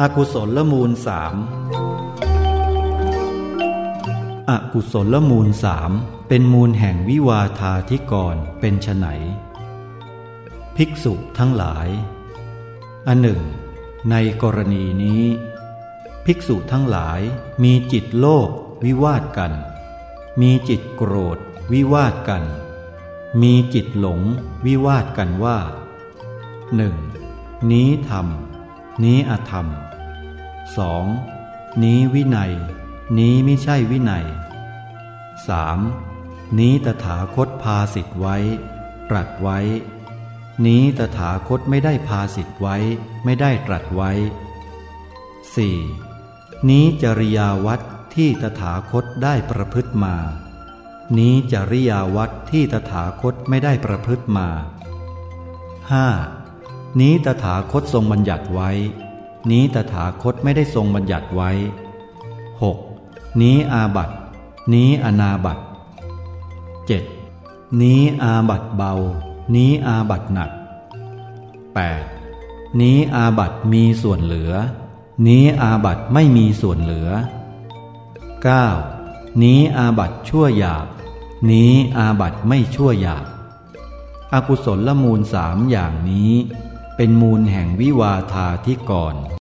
อกุศลละมูลสามอกุศลละมูลสามเป็นมูลแห่งวิวาทาธิกรเป็นไฉนภิกษุทั้งหลาย อันหนึ่ง ในกรณีนี้ ภิกษุทั้งหลายมีจิตโลภวิวาทกัน มีจิตโกรธ วิวาทกัน มีจิตหลง วิวาทกันว่าหนึ่งนี้ธรรม นี้อธรรมสองนี้วินัย นี้ไม่ใช่วินัยสามนี้ตถาคตพาสิทธไว้ ตรัสไว้ นี้ตถาคตไม่ได้พาสิทธไว้ ไม่ได้ตรัสไว้สี่นี้จริยาวัดที่ตถาคตได้ประพฤติมา นี้จริยาวัดที่ตถาคตไม่ได้ประพฤติมาห้า นี้ตถาคตทรงบัญญัติไว้ นี้ตถาคตไม่ได้ทรงบัญญัติไว้ 6. นี้อาบัตนี้อนาบัต 7. นี้อาบัตเบา นี้อาบัตหนัก 8. นี้อาบัตมีส่วนเหลือ นี้อาบัตไม่มีส่วนเหลือ 9. นี้อาบัตชั่วหยาบ นี้อาบัตไม่ชั่วหยาบอกุศลละมูลสามอย่างนี้ เป็นมูลแห่งวิวาทาที่ก่อน